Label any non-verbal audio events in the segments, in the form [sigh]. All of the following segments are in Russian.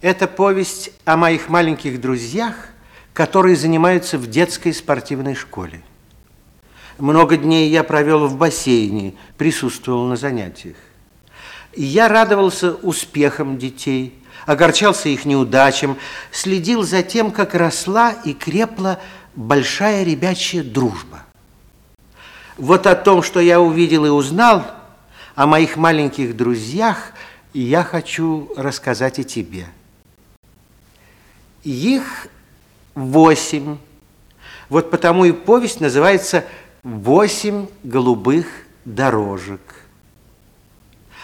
Это повесть о моих маленьких друзьях, которые занимаются в детской спортивной школе. Много дней я провел в бассейне, присутствовал на занятиях. Я радовался успехам детей, огорчался их неудачам, следил за тем, как росла и крепла большая ребячья дружба. Вот о том, что я увидел и узнал, о моих маленьких друзьях, я хочу рассказать и тебе. Их восемь. Вот потому и повесть называется «Восемь голубых дорожек».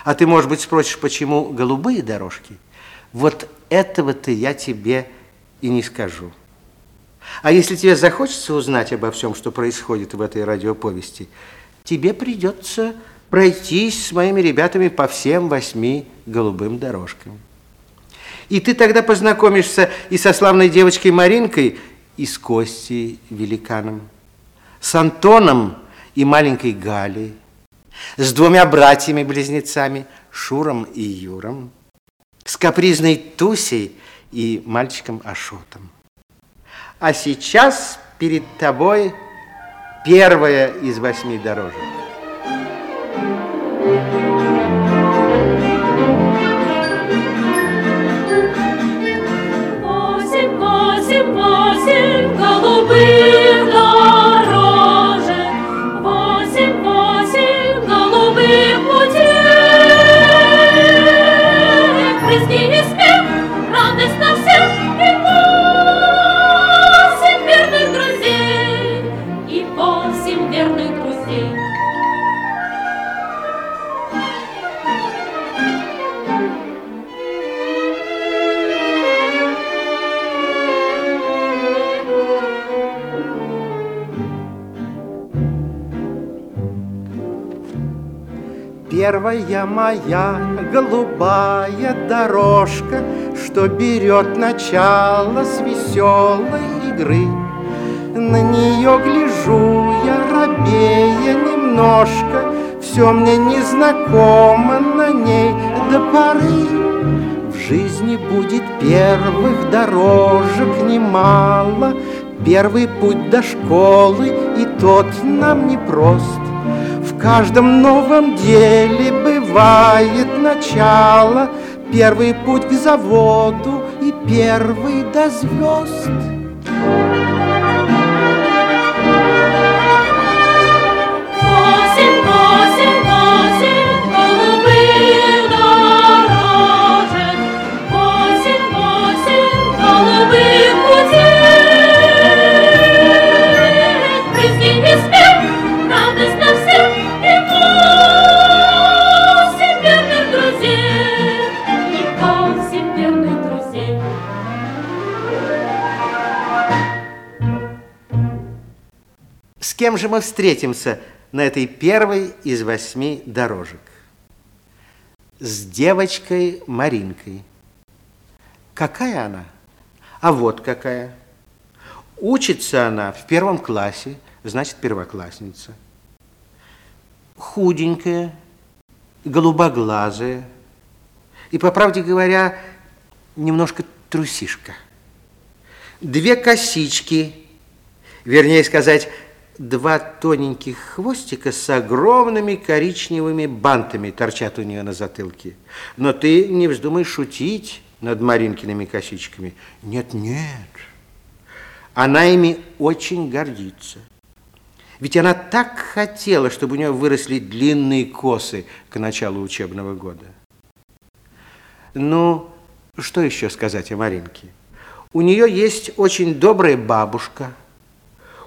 А ты, может быть, спросишь, почему голубые дорожки? Вот этого-то я тебе и не скажу. А если тебе захочется узнать обо всем, что происходит в этой радиоповести, тебе придется пройтись с моими ребятами по всем восьми голубым дорожкам. И ты тогда познакомишься и со славной девочкой Маринкой, и с Костей Великаном, с Антоном и маленькой Галей, с двумя братьями-близнецами Шуром и Юром, с капризной Тусей и мальчиком Ашотом. А сейчас перед тобой первая из восьми дорожек. Восемь Первая моя голубая дорожка, Что берет начало с веселой игры. На нее гляжу я робея немножко, Все мне незнакомо на ней до поры. В жизни будет первых дорожек немало, Первый путь до школы, и тот нам непрост. В каждом новом деле бывает начало, Первый путь к заводу и первый до звезд. Кем же мы встретимся на этой первой из восьми дорожек? С девочкой Маринкой. Какая она? А вот какая. Учится она в первом классе, значит, первоклассница. Худенькая, голубоглазая и, по правде говоря, немножко трусишка. Две косички, вернее сказать, два тоненьких хвостика с огромными коричневыми бантами торчат у нее на затылке. Но ты не вздумай шутить над Маринкиными косичками. Нет, нет. Она ими очень гордится. Ведь она так хотела, чтобы у нее выросли длинные косы к началу учебного года. Ну, что еще сказать о Маринке? У нее есть очень добрая бабушка,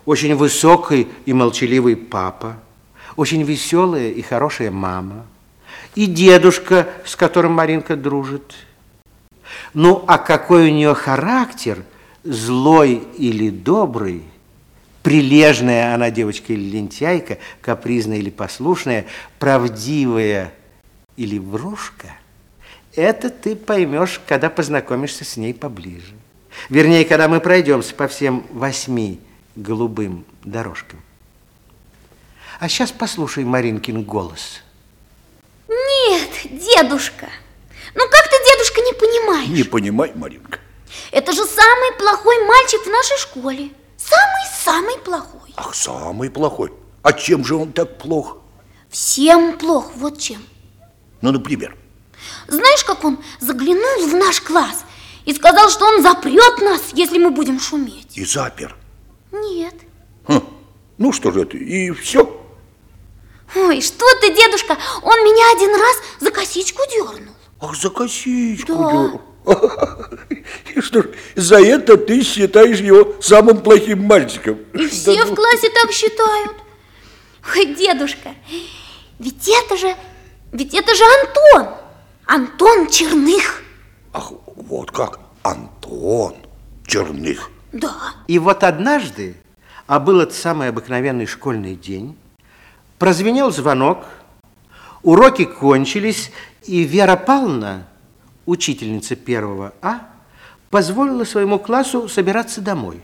очень высокий и молчаливый папа, очень веселая и хорошая мама, и дедушка, с которым Маринка дружит. Ну, а какой у нее характер, злой или добрый, прилежная она девочка или лентяйка, капризная или послушная, правдивая или врушка, это ты поймешь, когда познакомишься с ней поближе. Вернее, когда мы пройдемся по всем восьми голубым дорожкам. А сейчас послушай Маринкин голос. Нет, дедушка. Ну как ты, дедушка, не понимаешь? Не понимай, Маринка. Это же самый плохой мальчик в нашей школе. Самый-самый плохой. Ах, самый плохой. А чем же он так плох? Всем плохо, вот чем. Ну, например. Знаешь, как он заглянул в наш класс и сказал, что он запрет нас, если мы будем шуметь? И запер. Нет. Хм. Ну что же это, и все? Ой, что ты, дедушка, он меня один раз за косичку дернул. Ах, за косичку Да. дернул. [laughs] И что ж, за это ты считаешь его самым плохим мальчиком? И все Да в ну. классе так считают. Ой, дедушка, ведь это же, ведь это же Антон. Антон Черных. Ах, вот как, Антон Черных. Да. И вот однажды, а был это самый обыкновенный школьный день, прозвенел звонок, уроки кончились, и Вера Павловна, учительница первого А, позволила своему классу собираться домой.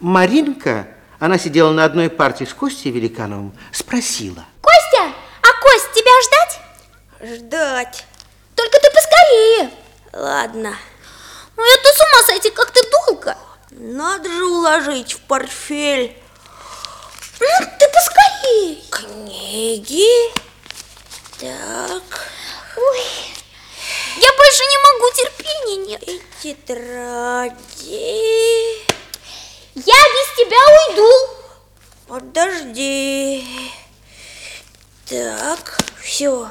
Маринка, она сидела на одной партии с Костей Великановым, спросила. Костя, а Кость, тебя ждать? Ждать. Только ты поскорее. Ладно. Ну, это с ума сойти, как. Надо же уложить в портфель Ну, ты поскорее. книги. Так, Ой, я больше не могу, терпения нет. и тетради. Я без тебя уйду. Подожди. Так, все.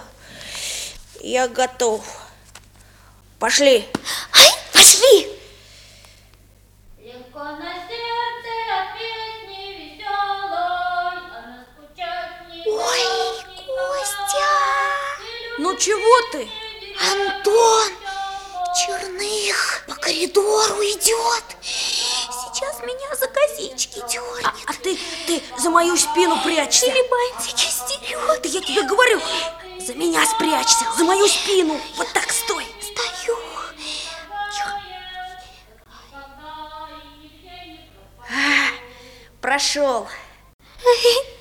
Я готов. Пошли. Ай, пошли. Ну чего ты? Антон Черных по коридору идет. Сейчас меня за косички дернет. А ты, ты за мою спину прячься. Или бантики стерет. Да я тебе говорю, за меня спрячься, за мою спину. Вот так стой. Стою. Прошел. Прошел. [laughs]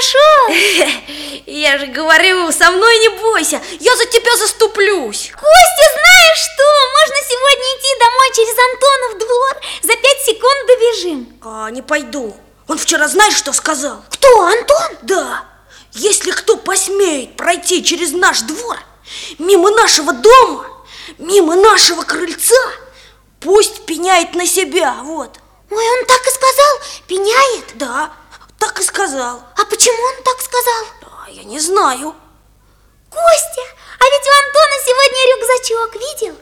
[laughs] Я же говорю, со мной не бойся, я за тебя заступлюсь. Костя, знаешь что? Можно сегодня идти домой через Антонов двор. За пять секунд добежим. А, не пойду. Он вчера знаешь, что сказал? Кто, Антон? Да, если кто посмеет пройти через наш двор, мимо нашего дома, мимо нашего крыльца, пусть пеняет на себя, вот. Ой, он так и сказал. Пеняет. Да, так и сказал. А почему он так сказал? А, я не знаю. Костя, а ведь у Антона сегодня рюкзачок, видел?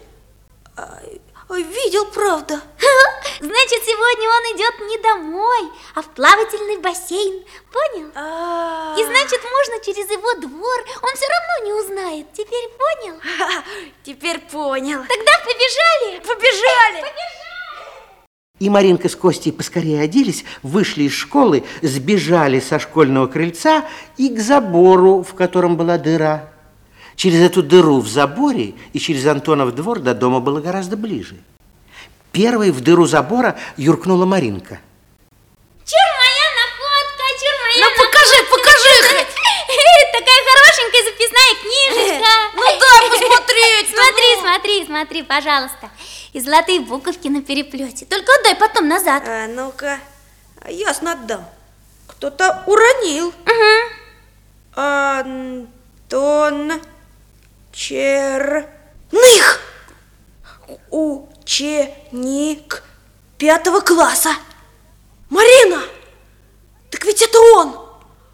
А, а, видел, правда. [laughs] Значит, сегодня он идет не домой, а в плавательный бассейн. Понял? А, И значит, можно через его двор. Он все равно не узнает. Теперь понял? [laughs] Теперь понял. Тогда побежали. Побежали. [laughs] И Маринка с Костей поскорее оделись, вышли из школы, сбежали со школьного крыльца и к забору, в котором была дыра. Через эту дыру в заборе и через Антонов двор до дома было гораздо ближе. Первой в дыру забора юркнула Маринка. Чур моя находка, чур моя Ну, покажи, покажи хоть. Такая хорошенькая записная книжечка. Ну дай посмотреть. Смотри, смотри, смотри, пожалуйста. И золотые буковки на переплете. Только отдай потом назад. А ну-ка, ясно отдам. Кто-то уронил. Антон Черных. Ученик пятого класса. Марина, так ведь это он.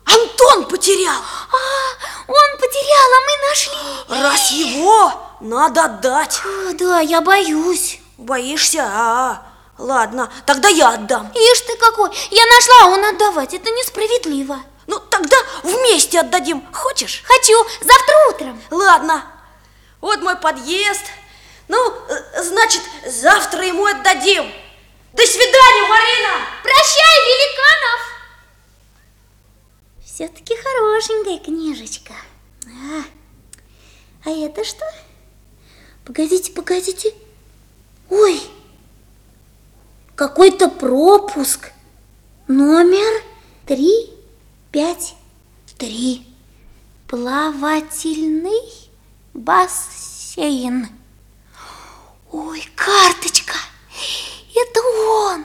Антон потерял. А, он потерял, а мы нашли. Раз его надо отдать. О, да, я боюсь. Боишься? А, ладно, тогда я отдам. Ишь ты какой, я нашла, а он отдавать, это несправедливо. Ну, тогда вместе отдадим. Хочешь? Хочу, завтра утром. Ладно. Вот мой подъезд. Ну, э, значит, завтра ему отдадим. До свидания, Марина! Прощай, Великанов! Все-таки хорошенькая книжечка. А, а это что? Погодите, погодите. Ой, какой-то пропуск. Номер три, пять, три. Плавательный бассейн. Ой, карточка. Это он,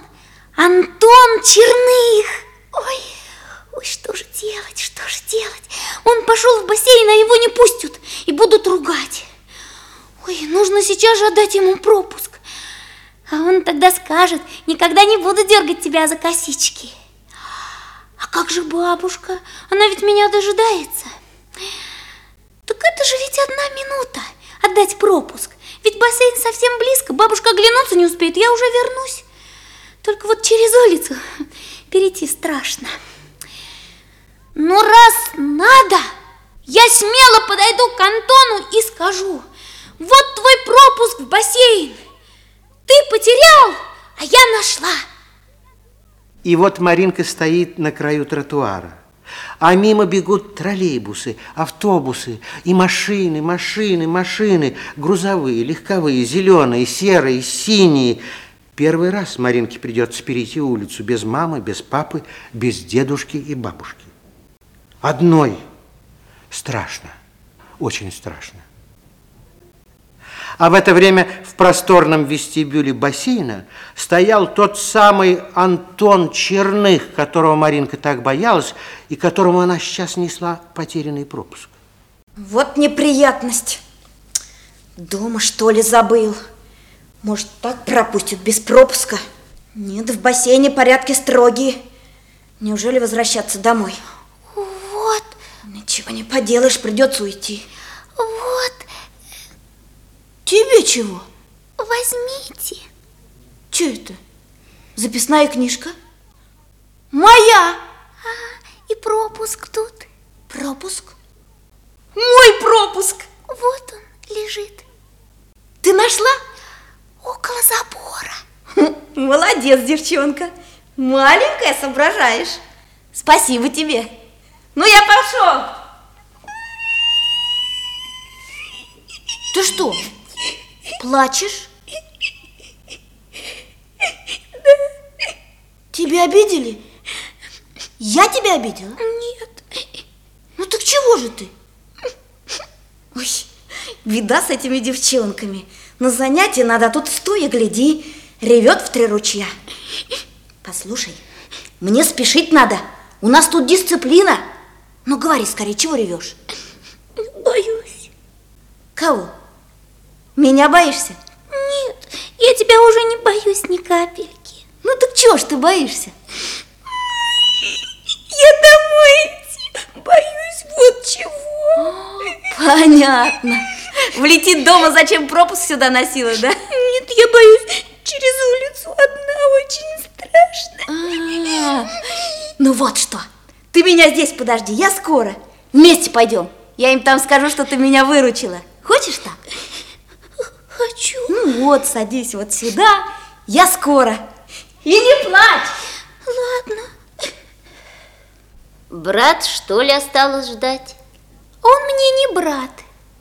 Антон Черных. Ой, ой, что же делать, что же делать? Он пошел в бассейн, а его не пустят и будут ругать. Ой, же отдать ему пропуск. А он тогда скажет, никогда не буду дергать тебя за косички. А как же бабушка? Она ведь меня дожидается. Так это же ведь одна минута отдать пропуск. Ведь бассейн совсем близко, бабушка оглянуться не успеет, я уже вернусь. Только вот через улицу [laughs] перейти страшно. Но раз надо, я смело подойду к Антону и скажу, вот твой пропуск в бассейн. Ты потерял, а я нашла. И вот Маринка стоит на краю тротуара. А мимо бегут троллейбусы, автобусы и машины, машины, машины, грузовые, легковые, зеленые, серые, синие. Первый раз Маринке придется перейти улицу без мамы, без папы, без дедушки и бабушки. Одной страшно, очень страшно. А в это время в просторном вестибюле бассейна стоял тот самый Антон Черных, которого Маринка так боялась и которому она сейчас несла потерянный пропуск. Вот неприятность. Дома, что ли, забыл? Может, так пропустят без пропуска? Нет, в бассейне порядки строгие. Неужели возвращаться домой? Вот, Ничего не поделаешь, придется уйти. вот, Тебе чего? возьмите. Че это? Записная книжка? Моя! И пропуск тут. Пропуск? Мой пропуск! Вот он лежит Ты нашла? около забора. Молодец, девчонка. Маленькая соображаешь. Спасибо тебе. Ну, я пошел. Ты что, плачешь? Тебя обидели? Я тебя обидела? Нет, Ну так чего же ты? Ой, беда с этими девчонками. На занятия надо, а тут стой и гляди, ревет в три ручья. Послушай, мне спешить надо. У нас тут дисциплина. Ну говори скорее, чего ревешь? боюсь. Кого? Меня боишься? Нет, я тебя уже не боюсь ни капельки. Ну так чего ж ты боишься? Я домой идти боюсь вот чего. Понятно. Влетит дома, зачем пропуск сюда носила, да? Нет, я боюсь через улицу одна очень страшно. А, Ну вот что, ты меня здесь подожди, я скоро. Вместе пойдем. Я им там скажу, что ты меня выручила. Хочешь так? Хочу. Ну вот, садись вот сюда. Я скоро. И не плачь. Ладно. Брат, что ли, осталось ждать? Он мне не брат.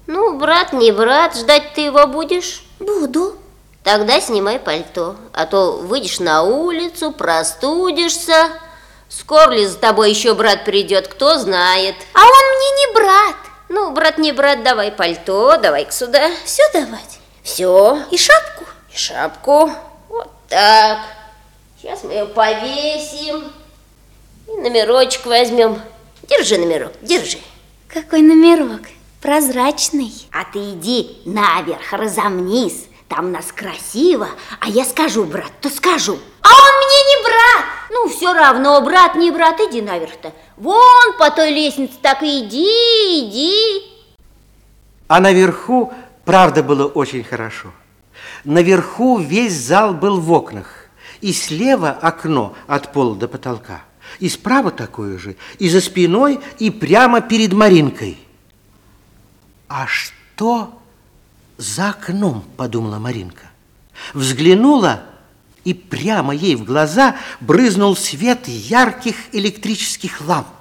Ну, брат, не брат, ждать ты его будешь? Буду. Тогда снимай пальто, а то выйдешь на улицу, простудишься. Скоро ли за тобой еще брат придет, кто знает. А он мне не брат. Ну, брат, не брат, давай пальто, давай-ка сюда. Все давать. Все, И шапку. и шапку. Вот так. Сейчас мы ее повесим. И номерочек возьмем. Держи номерок, держи. Какой номерок? Прозрачный. А ты иди наверх, разомнись. Там нас красиво. А я скажу, брат, то скажу. А он мне не брат. Ну, все равно, брат, не брат, иди наверх-то. Вон по той лестнице так и иди, иди. А наверху, правда, было очень хорошо. Наверху весь зал был в окнах. И слева окно от пола до потолка. И справа такое же, и за спиной, и прямо перед Маринкой. А что за окном, подумала Маринка. Взглянула, и прямо ей в глаза брызнул свет ярких электрических ламп.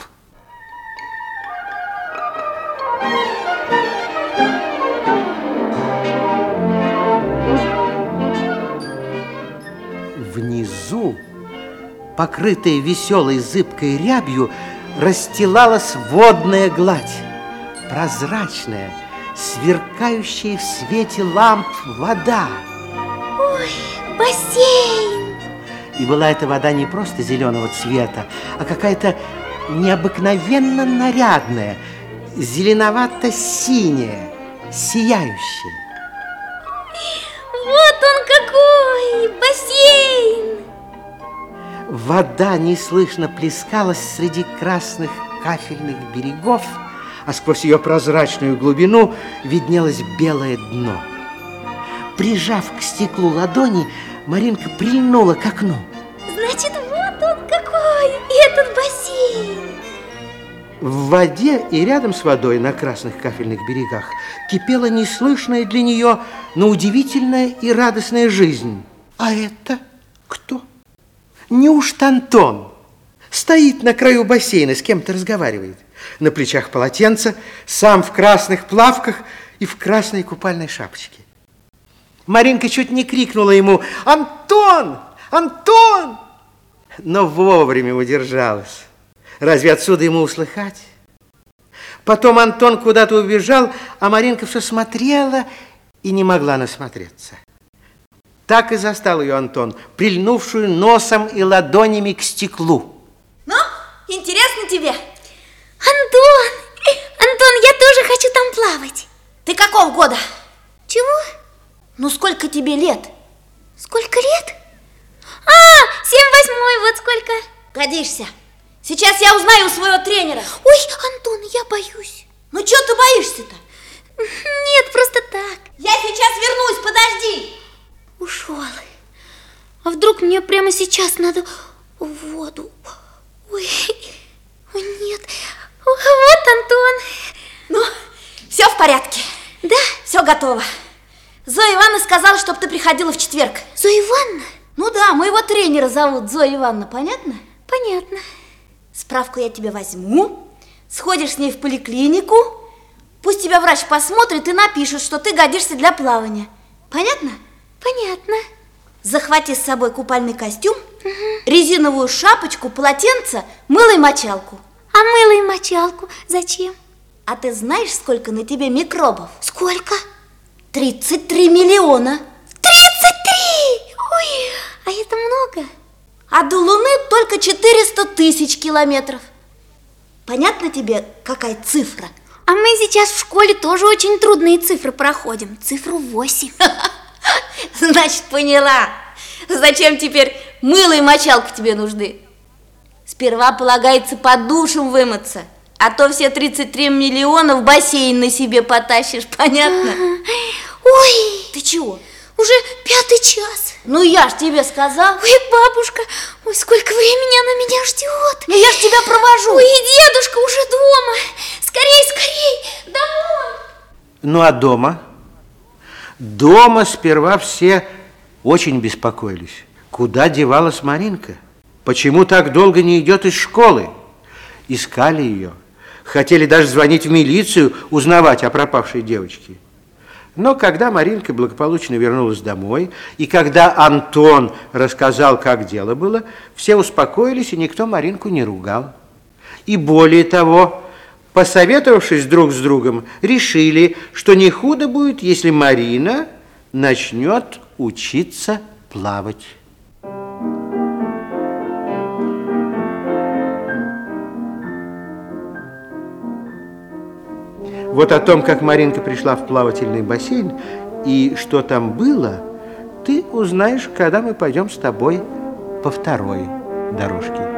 Покрытая веселой зыбкой рябью, расстилалась водная гладь, прозрачная, сверкающая в свете ламп вода. бассейн. И была эта вода не просто зеленого цвета, а какая-то необыкновенно нарядная, зеленовато-синяя, сияющая. Вот он какой, бассейн. Вода неслышно плескалась среди красных кафельных берегов, а сквозь ее прозрачную глубину виднелось белое дно. Прижав к стеклу ладони, Маринка прильнула к окну. Значит, вот он какой, этот бассейн. В воде и рядом с водой на красных кафельных берегах кипела неслышная для нее, но удивительная и радостная жизнь. А это кто? Неужто Антон? Стоит на краю бассейна, с кем-то разговаривает. На плечах полотенце, сам в красных плавках и в красной купальной шапочке. Маринка чуть не крикнула ему «Антон! Антон!» Но вовремя удержалась. Разве отсюда ему услыхать? Потом Антон куда-то убежал, а Маринка все смотрела и не могла насмотреться. Так и застал ее Антон, прильнувшую носом и ладонями к стеклу. Ну, интересно тебе? Антон, Антон, я тоже хочу там плавать. Ты какого года? Чего? Ну, сколько тебе лет? Сколько лет? А, семь восьмой, вот сколько. Годишься. Сейчас я узнаю у своего тренера. Ой, Антон, я боюсь. Ну, что ты боишься-то? Нет, просто так. Я сейчас вернусь, подожди. Ушел. А вдруг мне прямо сейчас надо в воду? Ой, ой, нет. Вот Антон. Ну, все в порядке. Да? Все готово. Зоя Ивановна сказала, чтобы ты приходила в четверг. Зоя Ивановна? Ну да, моего тренера зовут Зоя Ивановна, понятно? Понятно. Справку я тебе возьму, сходишь с ней в поликлинику, пусть тебя врач посмотрит и напишет, что ты годишься для плавания. Понятно? Понятно. Захвати с собой купальный костюм, резиновую шапочку, полотенце, мыло и мочалку. А мыло и мочалку зачем? А ты знаешь, сколько на тебе микробов? Сколько? 33 миллиона. 33! Ой, а это много? А до Луны только 400 тысяч километров. Понятно тебе, какая цифра? А мы сейчас в школе тоже очень трудные цифры проходим. Цифру 8. [laughs] [laughs] Значит, поняла. Зачем теперь мыло и мочалка тебе нужны? Сперва полагается под душем вымыться, а то все 33 миллиона в бассейн на себе потащишь, [laughs] понятно? Ой, Ты чего? уже пятый час. Ну я ж тебе сказал. Ой, бабушка, ой, сколько времени она меня ждет. Ну я ж тебя провожу. Ой, дедушка уже дома. Скорей, скорей, домой. Ну а дома? Дома сперва все очень беспокоились. Куда девалась Маринка? Почему так долго не идет из школы? Искали ее. Хотели даже звонить в милицию, узнавать о пропавшей девочке. Но когда Маринка благополучно вернулась домой, и когда Антон рассказал, как дело было, все успокоились, и никто Маринку не ругал. И более того, посоветовавшись друг с другом, решили, что не худо будет, если Марина начнет учиться плавать. Вот о том, как Маринка пришла в плавательный бассейн и что там было, ты узнаешь, когда мы пойдем с тобой по второй дорожке.